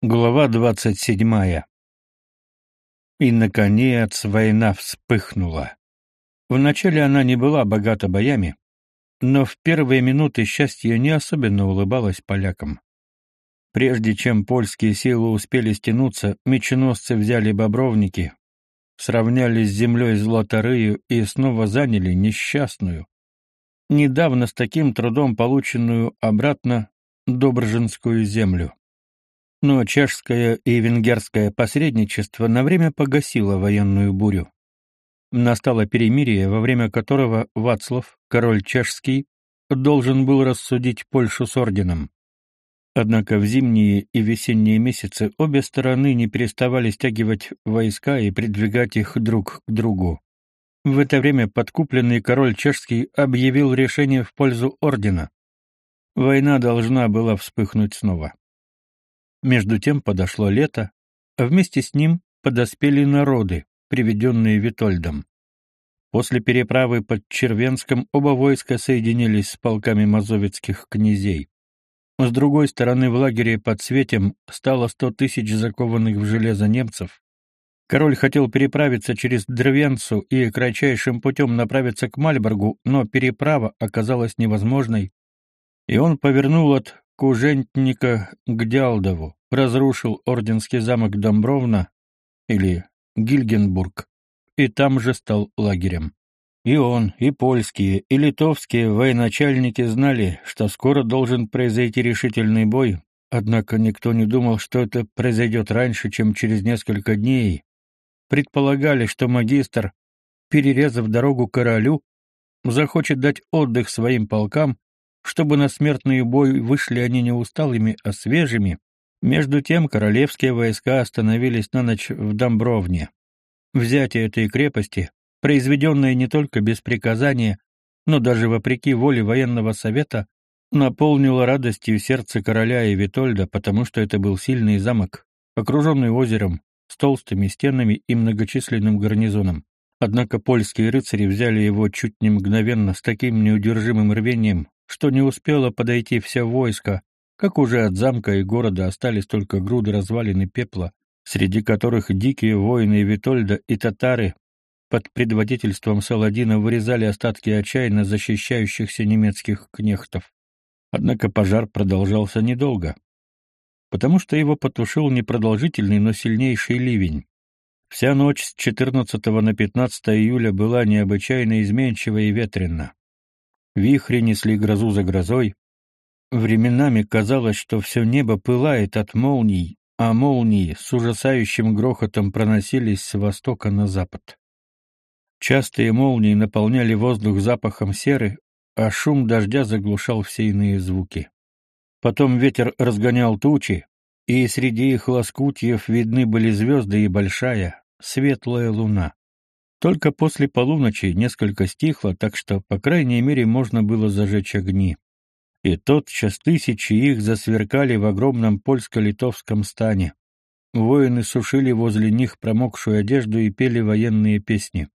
Глава двадцать седьмая. И, наконец, война вспыхнула. Вначале она не была богата боями, но в первые минуты счастье не особенно улыбалось полякам. Прежде чем польские силы успели стянуться, меченосцы взяли Бобровники, сравняли с землей Златорыю и снова заняли несчастную, недавно с таким трудом полученную обратно Добржинскую землю. Но чешское и венгерское посредничество на время погасило военную бурю. Настало перемирие, во время которого Вацлав, король чешский, должен был рассудить Польшу с орденом. Однако в зимние и весенние месяцы обе стороны не переставали стягивать войска и придвигать их друг к другу. В это время подкупленный король чешский объявил решение в пользу ордена. Война должна была вспыхнуть снова. Между тем подошло лето, а вместе с ним подоспели народы, приведенные Витольдом. После переправы под Червенском оба войска соединились с полками мазовецких князей. С другой стороны в лагере под Светем стало сто тысяч закованных в железо немцев. Король хотел переправиться через Дрвенцу и кратчайшим путем направиться к Мальборгу, но переправа оказалась невозможной, и он повернул от Кужентника к Дялдову, разрушил орденский замок Домбровна или Гильгенбург, и там же стал лагерем. И он, и польские, и литовские военачальники знали, что скоро должен произойти решительный бой, однако никто не думал, что это произойдет раньше, чем через несколько дней. Предполагали, что магистр, перерезав дорогу королю, захочет дать отдых своим полкам чтобы на смертный бой вышли они не усталыми, а свежими. Между тем королевские войска остановились на ночь в Домбровне. Взятие этой крепости, произведенное не только без приказания, но даже вопреки воле военного совета, наполнило радостью сердце короля и Витольда, потому что это был сильный замок, окруженный озером, с толстыми стенами и многочисленным гарнизоном. Однако польские рыцари взяли его чуть не мгновенно с таким неудержимым рвением, что не успело подойти все войско, как уже от замка и города остались только груды развалин и пепла, среди которых дикие воины Витольда и татары под предводительством Саладина вырезали остатки отчаянно защищающихся немецких кнехтов. Однако пожар продолжался недолго, потому что его потушил непродолжительный, но сильнейший ливень. Вся ночь с 14 на 15 июля была необычайно изменчива и ветрена. Вихри несли грозу за грозой. Временами казалось, что все небо пылает от молний, а молнии с ужасающим грохотом проносились с востока на запад. Частые молнии наполняли воздух запахом серы, а шум дождя заглушал все иные звуки. Потом ветер разгонял тучи, и среди их лоскутьев видны были звезды и большая, светлая луна. Только после полуночи несколько стихло, так что, по крайней мере, можно было зажечь огни. И тотчас тысячи их засверкали в огромном польско-литовском стане. Воины сушили возле них промокшую одежду и пели военные песни.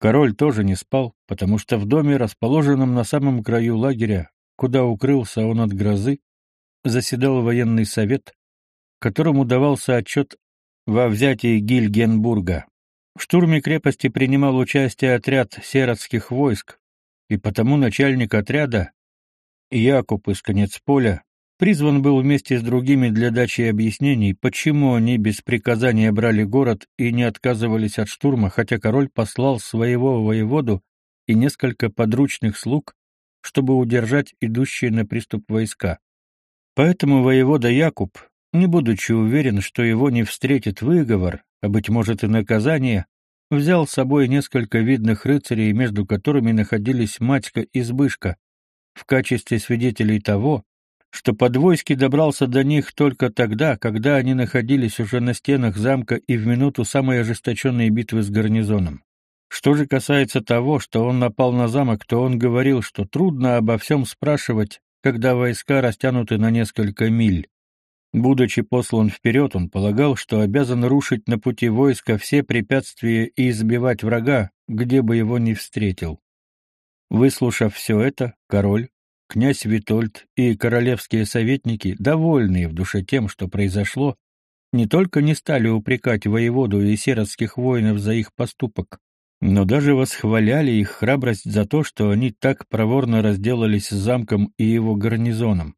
Король тоже не спал, потому что в доме, расположенном на самом краю лагеря, куда укрылся он от грозы, заседал военный совет, которому давался отчет во взятии Гильгенбурга. В штурме крепости принимал участие отряд серотских войск, и потому начальник отряда, Якуб из Конецполя, призван был вместе с другими для дачи объяснений, почему они без приказания брали город и не отказывались от штурма, хотя король послал своего воеводу и несколько подручных слуг, чтобы удержать идущие на приступ войска. Поэтому воевода Якуб, не будучи уверен, что его не встретит выговор, а, быть может, и наказание, взял с собой несколько видных рыцарей, между которыми находились Матька и Збышка, в качестве свидетелей того, что Подвойский добрался до них только тогда, когда они находились уже на стенах замка и в минуту самой ожесточенной битвы с гарнизоном. Что же касается того, что он напал на замок, то он говорил, что трудно обо всем спрашивать, когда войска растянуты на несколько миль. Будучи послан вперед, он полагал, что обязан рушить на пути войска все препятствия и избивать врага, где бы его ни встретил. Выслушав все это, король, князь Витольд и королевские советники, довольные в душе тем, что произошло, не только не стали упрекать воеводу и серодских воинов за их поступок, но даже восхваляли их храбрость за то, что они так проворно разделались с замком и его гарнизоном.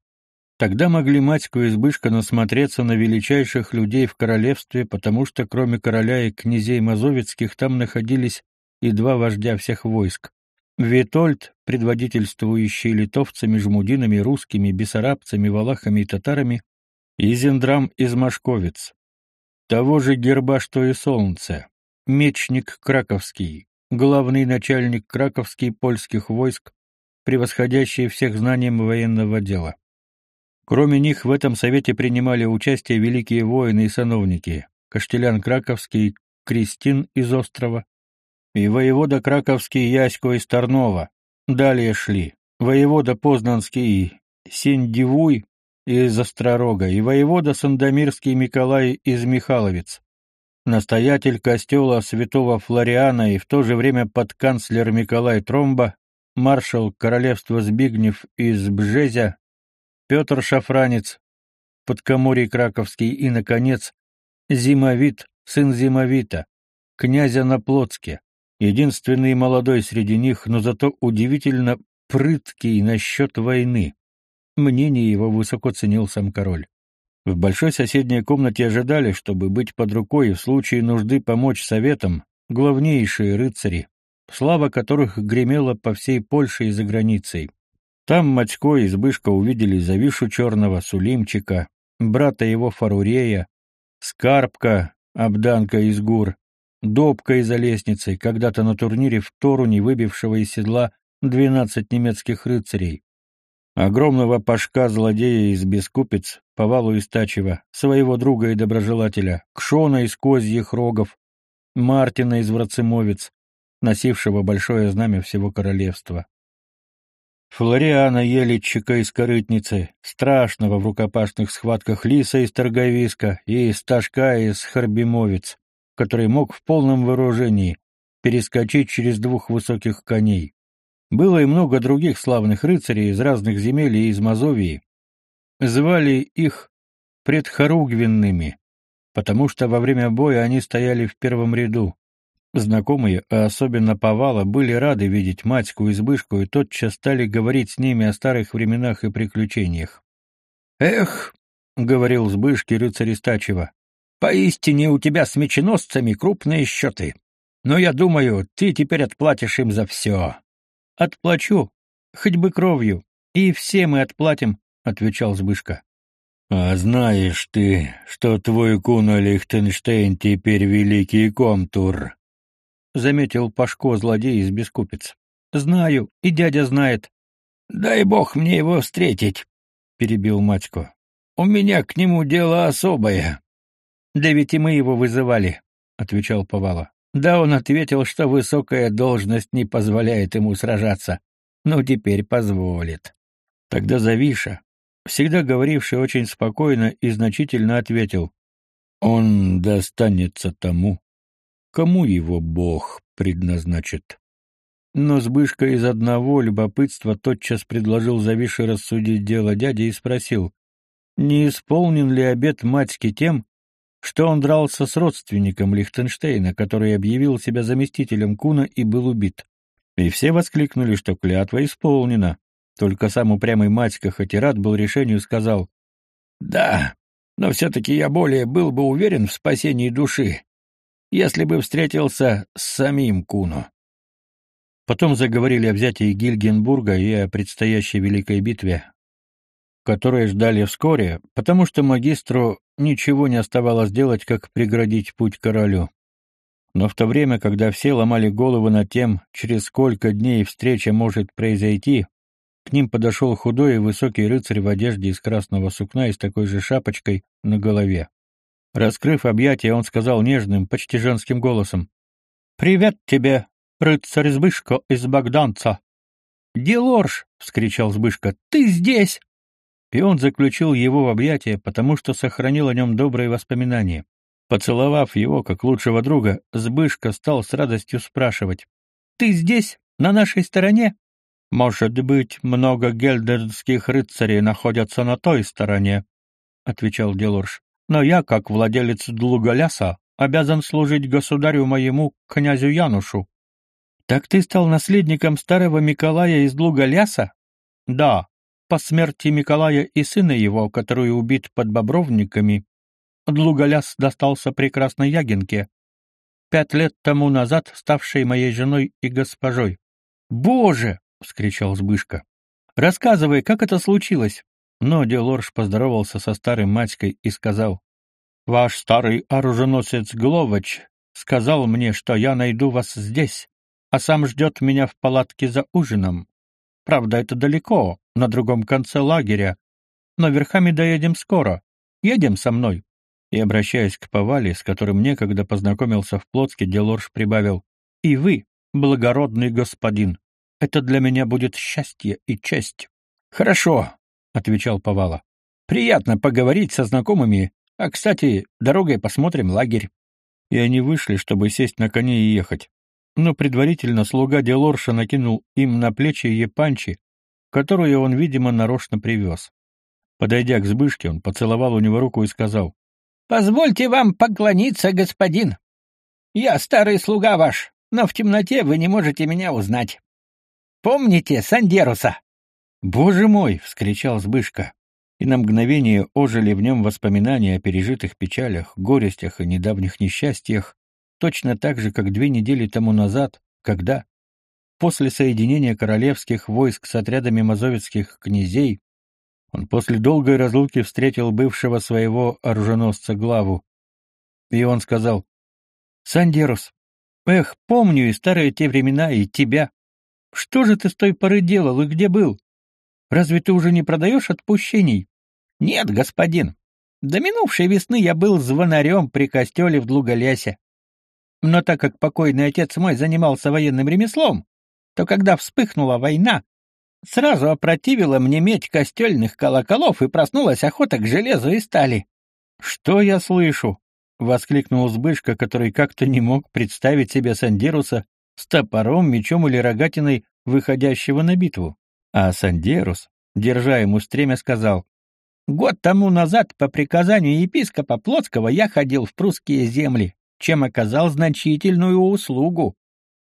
Тогда могли Матько Избышка насмотреться на величайших людей в королевстве, потому что кроме короля и князей мазовецких там находились и два вождя всех войск. Витольд, предводительствующий литовцами, жмудинами, русскими, бессарабцами, валахами и татарами, и Зендрам из Машковец. Того же герба, что и солнце, мечник Краковский, главный начальник краковский польских войск, превосходящий всех знанием военного дела. Кроме них в этом совете принимали участие великие воины и сановники: Каштелян Краковский, Кристин из острова и воевода Краковский Ясько из Тарнова. Далее шли воевода Познанский Синдивуй из Остророга и воевода Сандомирский Николай из Михайловец настоятель костела святого Флориана и в то же время подканцлер Николай Тромба, маршал королевства Збигнев из Бжезя, Петр Шафранец, подкоморий Краковский и, наконец, Зимовит, сын Зимовита, князя на Плотске, единственный молодой среди них, но зато удивительно прыткий насчет войны. Мнение его высоко ценил сам король. В большой соседней комнате ожидали, чтобы быть под рукой и в случае нужды помочь советам, главнейшие рыцари, слава которых гремела по всей Польше и за границей. Там Матько и Избышка увидели Завишу Черного, Сулимчика, брата его Фарурея, Скарбка, Обданка из Гур, Добка из-за лестницы, когда-то на турнире в Торуне выбившего из седла двенадцать немецких рыцарей, огромного пашка-злодея из Бескупец, Повалу Истачева, своего друга и доброжелателя, Кшона из Козьих Рогов, Мартина из Врацемовец, носившего большое знамя всего королевства. Флориана Еличика из Корытницы, страшного в рукопашных схватках Лиса из Торговиска и Сташка из Харбимовец, который мог в полном вооружении перескочить через двух высоких коней. Было и много других славных рыцарей из разных земель и из Мазовии. Звали их предхоругвенными, потому что во время боя они стояли в первом ряду. Знакомые, а особенно Повала, были рады видеть матьку избышку и тотчас стали говорить с ними о старых временах и приключениях. «Эх!» — говорил Збышки рыцарь Истачева. «Поистине у тебя с меченосцами крупные счеты. Но я думаю, ты теперь отплатишь им за все. Отплачу, хоть бы кровью, и все мы отплатим, отвечал Збышка. А знаешь ты, что твой куна Лихтенштейн теперь великий комтур? Заметил Пашко злодей из Бескупиц. Знаю, и дядя знает. Дай бог мне его встретить, перебил Матько. У меня к нему дело особое. Да ведь и мы его вызывали, отвечал Повала. Да он ответил, что высокая должность не позволяет ему сражаться. но теперь позволит. Тогда Завиша, всегда говоривший очень спокойно и значительно ответил: Он достанется тому, кому его Бог предназначит. Но Збышка из одного любопытства тотчас предложил Завише рассудить дело дяди и спросил: не исполнен ли обет матьки тем, что он дрался с родственником Лихтенштейна, который объявил себя заместителем Куна и был убит. И все воскликнули, что клятва исполнена. Только сам упрямый Матька, хоть и рад был решению, сказал, «Да, но все-таки я более был бы уверен в спасении души, если бы встретился с самим Куну». Потом заговорили о взятии Гильгенбурга и о предстоящей великой битве, которые ждали вскоре, потому что магистру ничего не оставалось делать, как преградить путь королю. Но в то время, когда все ломали головы над тем, через сколько дней встреча может произойти, к ним подошел худой и высокий рыцарь в одежде из красного сукна и с такой же шапочкой на голове. Раскрыв объятия, он сказал нежным, почти женским голосом: "Привет тебе, рыцарь Збышко из Богданца". "Делорж", вскричал Збышка. "Ты здесь?" и он заключил его в объятия, потому что сохранил о нем добрые воспоминания. Поцеловав его как лучшего друга, Збышка стал с радостью спрашивать: "Ты здесь, на нашей стороне?" "Может быть, много гельдерских рыцарей находятся на той стороне", отвечал Делорж. Но я, как владелец Длуголяса, обязан служить государю моему, князю Янушу. Так ты стал наследником старого Миколая из Длуголяса? Да, по смерти Миколая и сына его, который убит под Бобровниками, Длуголяс достался прекрасной Ягинке, пять лет тому назад ставшей моей женой и госпожой. «Боже!» — вскричал Збышка. «Рассказывай, как это случилось?» Но Делорж поздоровался со старым матькой и сказал, «Ваш старый оруженосец Гловач сказал мне, что я найду вас здесь, а сам ждет меня в палатке за ужином. Правда, это далеко, на другом конце лагеря, но верхами доедем скоро. Едем со мной». И, обращаясь к Повале, с которым некогда познакомился в Плотске, Делорж прибавил, «И вы, благородный господин, это для меня будет счастье и честь». «Хорошо», отвечал Повала. Приятно поговорить со знакомыми. А, кстати, дорогой посмотрим лагерь. И они вышли, чтобы сесть на коне и ехать. Но предварительно слуга Делорша накинул им на плечи епанчи, которую он, видимо, нарочно привез. Подойдя к Збышке, он поцеловал у него руку и сказал, «Позвольте вам поклониться, господин. Я старый слуга ваш, но в темноте вы не можете меня узнать. Помните Сандеруса?» «Боже мой!» — вскричал Збышка. И на мгновение ожили в нем воспоминания о пережитых печалях, горестях и недавних несчастьях, точно так же, как две недели тому назад, когда, после соединения королевских войск с отрядами мазовецких князей, он после долгой разлуки встретил бывшего своего оруженосца главу. И он сказал, «Сандерус, эх, помню и старые те времена, и тебя. Что же ты с той поры делал и где был?» Разве ты уже не продаешь отпущений? Нет, господин. До минувшей весны я был звонарем при костеле в Длуголясе. Но так как покойный отец мой занимался военным ремеслом, то когда вспыхнула война, сразу опротивила мне медь костельных колоколов и проснулась охота к железу и стали. «Что я слышу?» — воскликнул Збышка, который как-то не мог представить себе Сандеруса с топором, мечом или рогатиной, выходящего на битву. А Сандерус, держа ему стремя, сказал, «Год тому назад по приказанию епископа Плотского я ходил в прусские земли, чем оказал значительную услугу.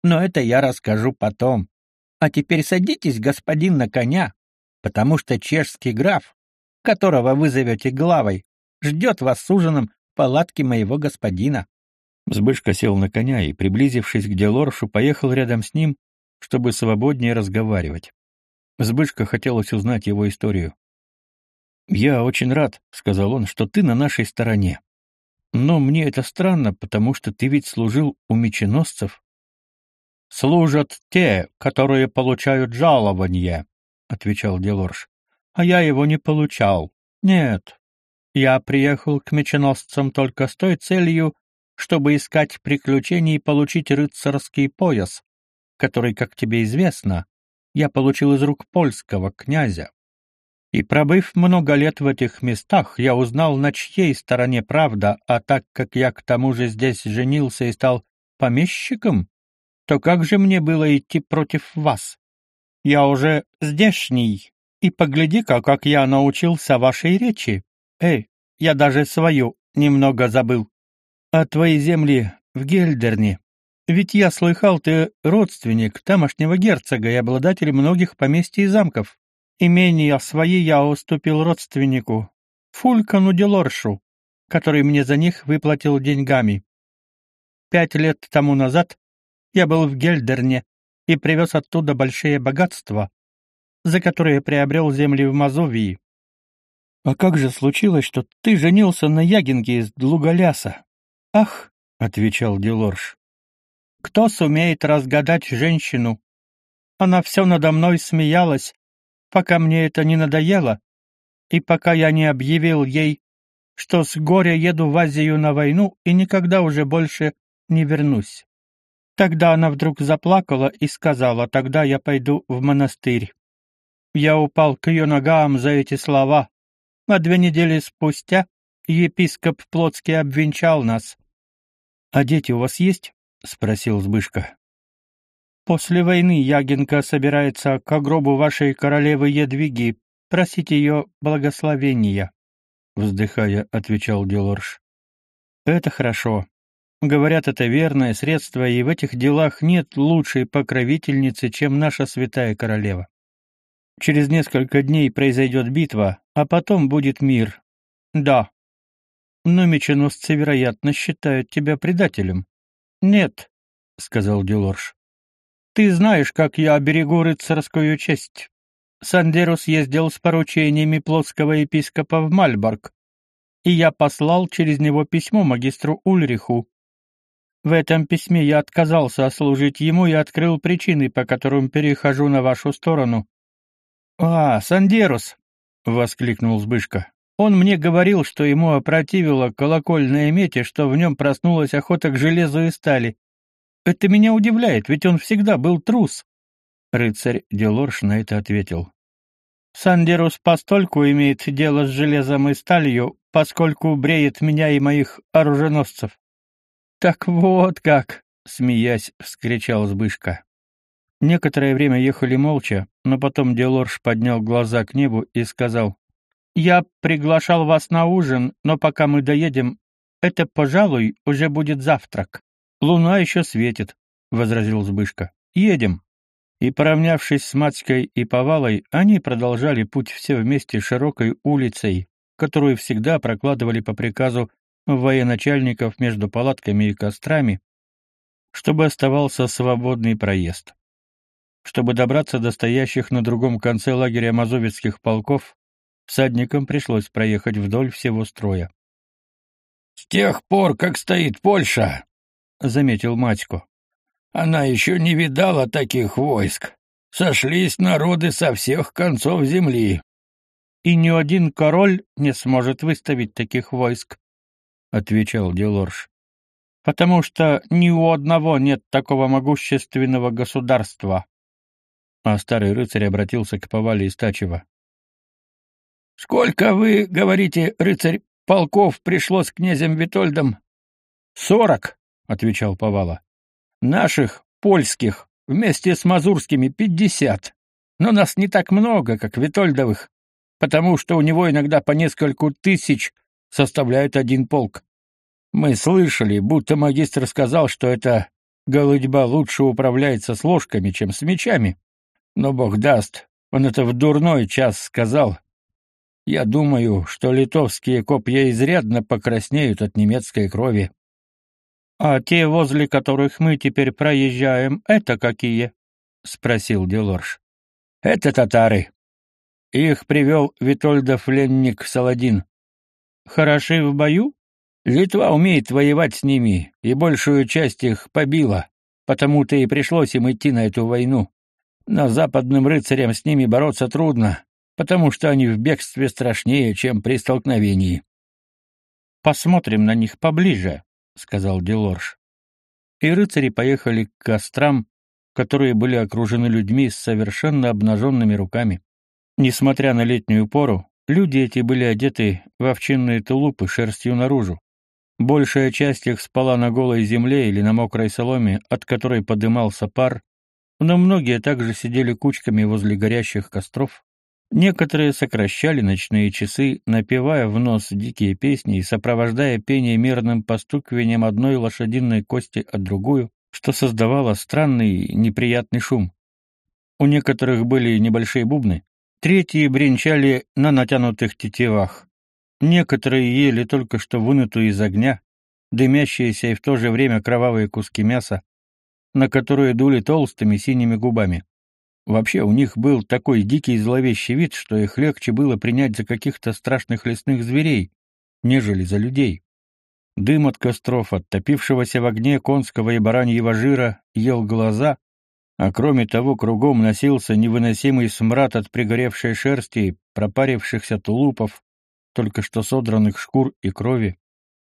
Но это я расскажу потом. А теперь садитесь, господин, на коня, потому что чешский граф, которого вы зовете главой, ждет вас с ужином в палатке моего господина». Збышка сел на коня и, приблизившись к Делоршу, поехал рядом с ним, чтобы свободнее разговаривать. Збышка хотелось узнать его историю. «Я очень рад», — сказал он, — «что ты на нашей стороне. Но мне это странно, потому что ты ведь служил у меченосцев». «Служат те, которые получают жалование», — отвечал Делорж. «А я его не получал. Нет. Я приехал к меченосцам только с той целью, чтобы искать приключений и получить рыцарский пояс, который, как тебе известно, я получил из рук польского князя. И пробыв много лет в этих местах, я узнал, на чьей стороне правда, а так как я к тому же здесь женился и стал помещиком, то как же мне было идти против вас? Я уже здешний, и погляди-ка, как я научился вашей речи. Эй, я даже свою немного забыл. А твои земли в Гельдерне ведь я слыхал, ты родственник тамошнего герцога и обладатель многих поместий и замков. Имения свои я уступил родственнику, Фулькану Делоршу, который мне за них выплатил деньгами. Пять лет тому назад я был в Гельдерне и привез оттуда большие богатства, за которые приобрел земли в Мазовии. А как же случилось, что ты женился на Ягинге из Длуголяса? Ах, — отвечал Делорш, кто сумеет разгадать женщину? Она все надо мной смеялась, пока мне это не надоело, и пока я не объявил ей, что с горя еду в Азию на войну и никогда уже больше не вернусь. Тогда она вдруг заплакала и сказала, тогда я пойду в монастырь. Я упал к ее ногам за эти слова, а две недели спустя епископ Плотский обвенчал нас. — А дети у вас есть? — спросил Збышка. «После войны Ягинка собирается к гробу вашей королевы Едвиги просить ее благословения. вздыхая, отвечал Делорж. Это хорошо. Говорят, это верное средство, и в этих делах нет лучшей покровительницы, чем наша святая королева. Через несколько дней произойдет битва, а потом будет мир. Да. Но меченосцы, вероятно, считают тебя предателем. Нет, сказал Делорж. Ты знаешь, как я оберегу рыцарскую честь. Сандерус ездил с поручениями плотского епископа в Мальборг, и я послал через него письмо магистру Ульриху. В этом письме я отказался служить ему и открыл причины, по которым перехожу на вашу сторону. А, Сандерус, воскликнул Збышка. Он мне говорил, что ему опротивило колокольное мете, что в нем проснулась охота к железу и стали. Это меня удивляет, ведь он всегда был трус. Рыцарь Делорш на это ответил. Сандерус постольку имеет дело с железом и сталью, поскольку бреет меня и моих оруженосцев. Так вот как, смеясь, вскричал Збышка. Некоторое время ехали молча, но потом Делорш поднял глаза к небу и сказал: "Я приглашал вас на ужин, но пока мы доедем, это, пожалуй, уже будет завтрак. Луна еще светит", возразил Збышка. "Едем". И, поравнявшись с Мацкой и Повалой, они продолжали путь все вместе широкой улицей, которую всегда прокладывали по приказу военачальников между палатками и кострами, чтобы оставался свободный проезд. Чтобы добраться до стоящих на другом конце лагеря мазовецких полков, всадникам пришлось проехать вдоль всего строя. «С тех пор, как стоит Польша», — заметил Матько, она еще не видала таких войск. Сошлись народы со всех концов земли. И ни один король не сможет выставить таких войск, отвечал Делорж. Потому что ни у одного нет такого могущественного государства. А старый рыцарь обратился к Повале Истачева. Сколько вы, говорите, рыцарь, полков пришло с князем Витольдом? Сорок, отвечал Повала. Наших, польских, вместе с мазурскими пятьдесят. Но нас не так много, как Витольдовых, потому что у него иногда по нескольку тысяч составляют один полк. Мы слышали, будто магистр сказал, что эта голодьба лучше управляется с ложками, чем с мечами. Но бог даст, он это в дурной час сказал. Я думаю, что литовские копья изрядно покраснеют от немецкой крови. А те, возле которых мы теперь проезжаем, это какие? спросил Делорж. Это татары. Их привел Витольдов ленник Саладин. Хороши в бою? Литва умеет воевать с ними, и большую часть их побила, потому-то и пришлось им идти на эту войну. Но западным рыцарям с ними бороться трудно, потому что они в бегстве страшнее, чем при столкновении. Посмотрим на них поближе, сказал Делорж. И рыцари поехали к кострам, которые были окружены людьми с совершенно обнаженными руками. Несмотря на летнюю пору, люди эти были одеты в овчинные тулупы шерстью наружу. Большая часть их спала на голой земле или на мокрой соломе, от которой подымался пар, но многие также сидели кучками возле горящих костров, Некоторые сокращали ночные часы, напевая в нос дикие песни и сопровождая пение мирным постукиванием одной лошадиной кости от другую, что создавало странный неприятный шум. У некоторых были небольшие бубны, третьи бренчали на натянутых тетивах. Некоторые ели только что вынутую из огня, дымящиеся и в то же время кровавые куски мяса, на которые дули толстыми синими губами. Вообще у них был такой дикий и зловещий вид, что их легче было принять за каких-то страшных лесных зверей, нежели за людей. Дым от костров, от топившегося в огне конского и бараньего жира, ел глаза, а кроме того кругом носился невыносимый смрад от пригоревшей шерсти, пропарившихся тулупов, только что содранных шкур и крови.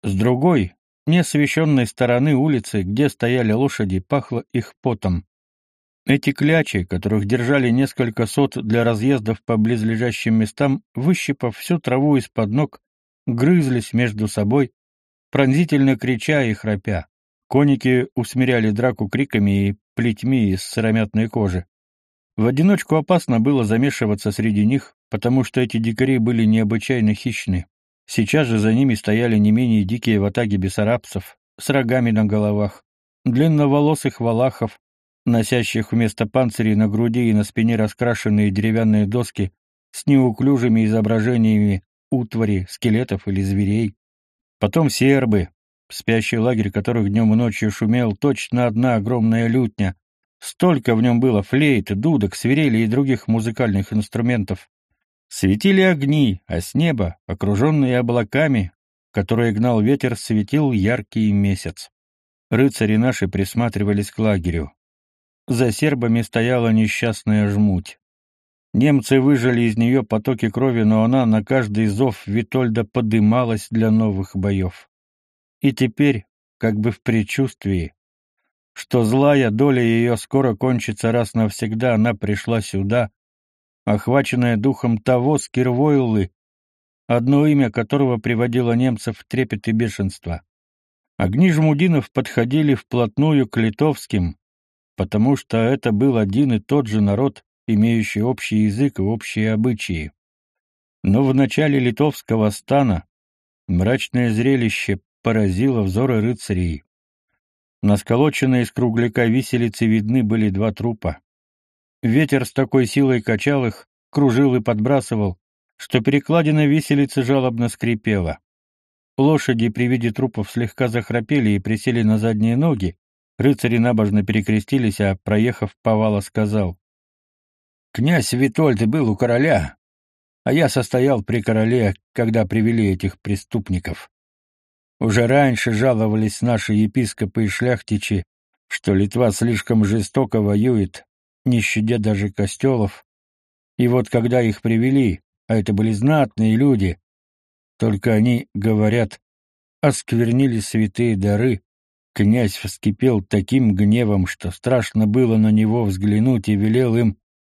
С другой, неосвещенной стороны улицы, где стояли лошади, пахло их потом. Эти клячи, которых держали несколько сот для разъездов по близлежащим местам, выщипав всю траву из-под ног, грызлись между собой, пронзительно крича и храпя. Коники усмиряли драку криками и плетьми из сыромятной кожи. В одиночку опасно было замешиваться среди них, потому что эти дикари были необычайно хищны. Сейчас же за ними стояли не менее дикие ватаги бессарабцев с рогами на головах, длинноволосых валахов, носящих вместо панцирей на груди и на спине раскрашенные деревянные доски с неуклюжими изображениями утвари, скелетов или зверей. Потом сербы, спящий лагерь которых днем и ночью шумел точно одна огромная лютня. Столько в нем было флейт, дудок, свирели и других музыкальных инструментов. Светили огни, а с неба, окруженные облаками, которые гнал ветер, светил яркий месяц. Рыцари наши присматривались к лагерю. За сербами стояла несчастная жмуть. Немцы выжали из нее потоки крови, но она на каждый зов Витольда подымалась для новых боев. И теперь, как бы в предчувствии, что злая доля ее скоро кончится раз навсегда, она пришла сюда, охваченная духом того Скирвойлы, одно имя которого приводило немцев в трепет и бешенство. Огни жмудинов подходили вплотную к литовским, потому что это был один и тот же народ, имеющий общий язык и общие обычаи. Но в начале литовского стана мрачное зрелище поразило взоры рыцарей. На сколоченной из кругляка виселице видны были два трупа. Ветер с такой силой качал их, кружил и подбрасывал, что перекладина виселицы жалобно скрипела. Лошади при виде трупов слегка захрапели и присели на задние ноги. Рыцари набожно перекрестились, а, проехав, Повала сказал. «Князь Витольд был у короля, а я состоял при короле, когда привели этих преступников. Уже раньше жаловались наши епископы и шляхтичи, что Литва слишком жестоко воюет, не щадя даже костелов. И вот когда их привели, а это были знатные люди, только они, говорят, осквернили святые дары, князь вскипел таким гневом, что страшно было на него взглянуть и велел им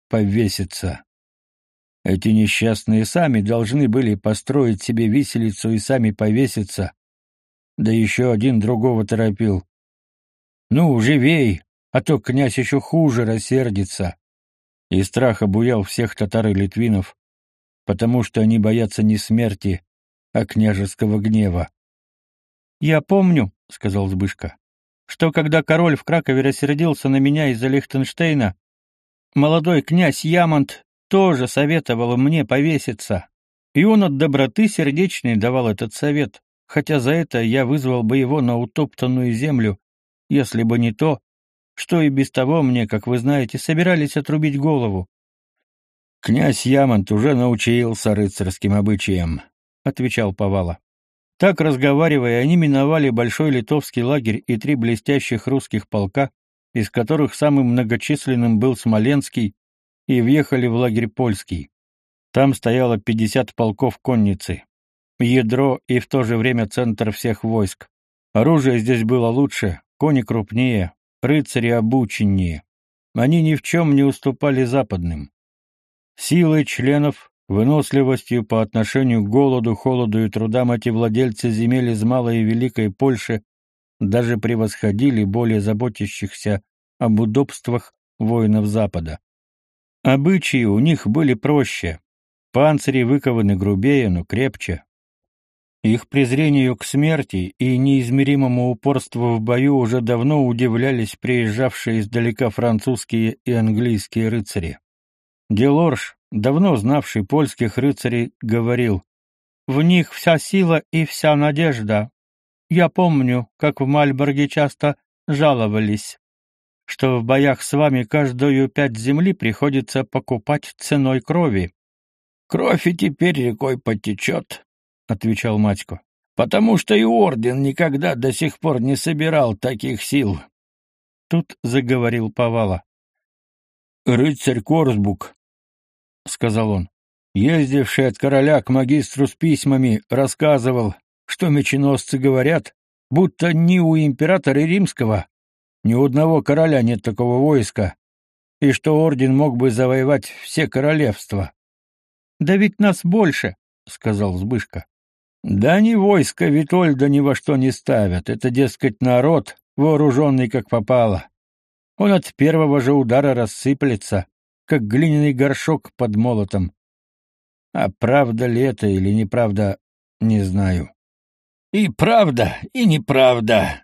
повеситься. Эти несчастные сами должны были построить себе виселицу и сами повеситься, да еще один другого торопил. «Ну, живей, а то князь еще хуже рассердится». И страх обуял всех татар и литвинов, потому что они боятся не смерти, а княжеского гнева. «Я помню», — сказал Збышка, — «что когда король в Кракове рассердился на меня из-за Лихтенштейна, молодой князь Ямонт тоже советовал мне повеситься, и он от доброты сердечной давал этот совет хотя за это я вызвал бы его на утоптанную землю, если бы не то, что и без того мне, как вы знаете, собирались отрубить голову. Князь Ямонт уже научился рыцарским обычаям, отвечал Повала. Так разговаривая, они миновали большой литовский лагерь и три блестящих русских полка, из которых самым многочисленным был Смоленский, и въехали в лагерь польский. Там стояло пятьдесят полков конницы ядро и в то же время центр всех войск. Оружие здесь было лучше, кони крупнее, рыцари обученнее. Они ни в чем не уступали западным. Силой членов, выносливостью по отношению к голоду, холоду и трудам эти владельцы земель из Малой и Великой Польши даже превосходили более заботящихся об удобствах воинов Запада. Обычаи у них были проще, панцири выкованы грубее, но крепче, их презрению к смерти и неизмеримому упорству в бою уже давно удивлялись приезжавшие издалека французские и английские рыцари. Делорж, давно знавший польских рыцарей, говорил, «В них вся сила и вся надежда. Я помню, как в Мальборге часто жаловались, что в боях с вами каждую пять земли приходится покупать ценой крови. Кровь и теперь рекой потечет, — отвечал Матько, — «потому что и орден никогда до сих пор не собирал таких сил». Тут заговорил Повала. «Рыцарь Корсбук», — сказал он, — ездивший от короля к магистру с письмами, рассказывал, что меченосцы говорят, будто ни у императора римского, ни у одного короля нет такого войска, и что орден мог бы завоевать все королевства. — Да ведь нас больше, — сказал Збышка. Да ни войско Витольда ни во что не ставят. Это, дескать, народ, вооруженный как попало. Он от первого же удара рассыплется, как глиняный горшок под молотом. А правда ли это или неправда, не знаю. И правда, и неправда,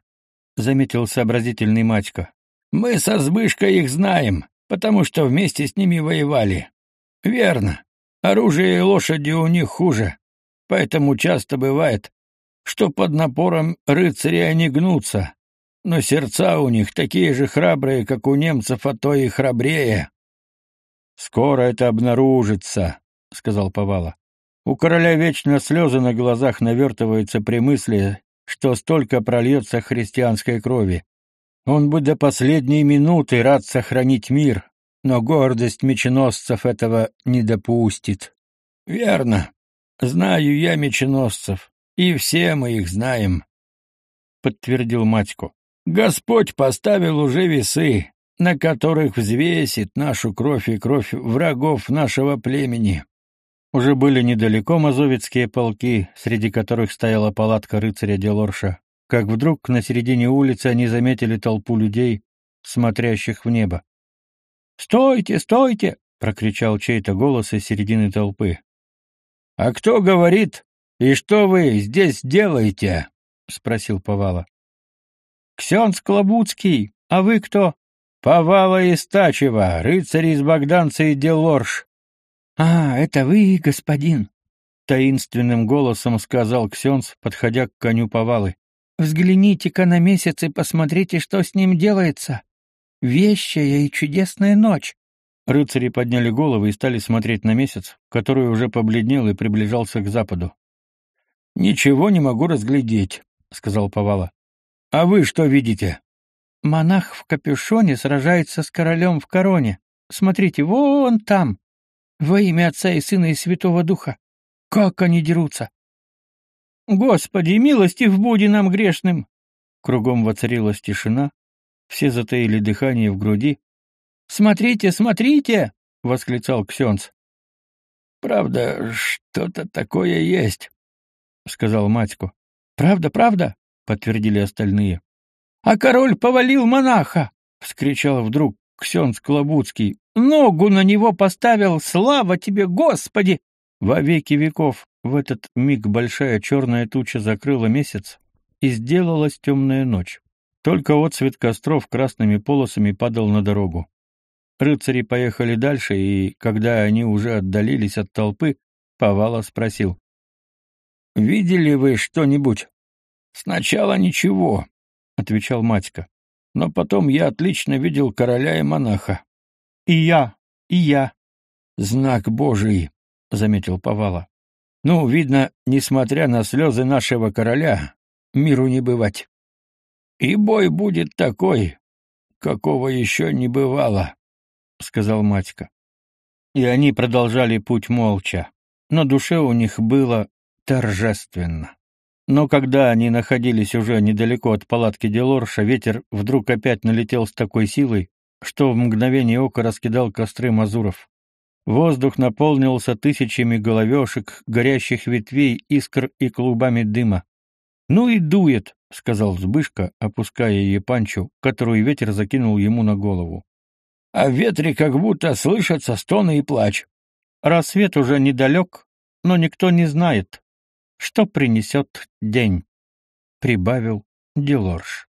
заметил сообразительный Матько. Мы со Збышкой их знаем, потому что вместе с ними воевали. Верно. Оружие и лошади у них хуже. Поэтому часто бывает, что под напором рыцарей они гнутся, но сердца у них такие же храбрые, как у немцев, а то и храбрее. Скоро это обнаружится, сказал Повала. У короля вечно слезы на глазах навертываются при мысли, что столько прольется христианской крови. Он бы до последней минуты рад сохранить мир, но гордость меченосцев этого не допустит. Верно. Знаю я меченосцев, и все мы их знаем, подтвердил Матько. Господь поставил уже весы, на которых взвесит нашу кровь и кровь врагов нашего племени. Уже были недалеко мазовецкие полки, среди которых стояла палатка рыцаря Делорша, как вдруг на середине улицы они заметили толпу людей, смотрящих в небо. «Стойте, стойте!» — прокричал чей-то голос из середины толпы. «А кто говорит? И что вы здесь делаете?» — спросил Повала. «Ксенц Клобуцкий, а вы кто?» «Повала Истачева, рыцарь из Богданца и Делорш», «А, это вы, господин!» — таинственным голосом сказал Ксенц, подходя к коню повалы. «Взгляните-ка на месяц и посмотрите, что с ним делается. Вещая и чудесная ночь!» Рыцари подняли головы и стали смотреть на месяц, который уже побледнел и приближался к западу. «Ничего не могу разглядеть», — сказал Повала. «А вы что видите?» «Монах в капюшоне сражается с королем в короне. Смотрите, вон там!» Во имя Отца и Сына и Святого Духа! Как они дерутся! Господи, милости в буди нам грешным! Кругом воцарилась тишина, все затаили дыхание в груди. «Смотрите, смотрите!» — восклицал Ксенц. «Правда, что-то такое есть», — сказал Матько. «Правда, правда», — подтвердили остальные. «А король повалил монаха!» — вскричал вдруг Ксенц Клобуцкий. Ногу на него поставил, слава тебе, Господи! Во веки веков в этот миг большая черная туча закрыла месяц, и сделалась темная ночь. Только отцвет костров красными полосами падал на дорогу. Рыцари поехали дальше, и, когда они уже отдалились от толпы, Повала спросил. «Видели вы что-нибудь?» «Сначала ничего», — отвечал Матька. «Но потом я отлично видел короля и монаха. И я, и я. Знак Божий, заметил Повала. Ну, видно, несмотря на слезы нашего короля, миру не бывать. И бой будет такой, какого еще не бывало, сказал Матька. И они продолжали путь молча, но душе у них было торжественно. Но когда они находились уже недалеко от палатки Делорша, ветер вдруг опять налетел с такой силой, что в мгновение ока раскидал костры мазуров. Воздух наполнился тысячами головешек, горящих ветвей, искр и клубами дыма. «Ну и дует», — сказал Збышка, опуская епанчу, которую ветер закинул ему на голову. «А в ветре как будто слышатся стоны и плач». Рассвет уже недалек, но никто не знает, что принесет день, — прибавил Делорж.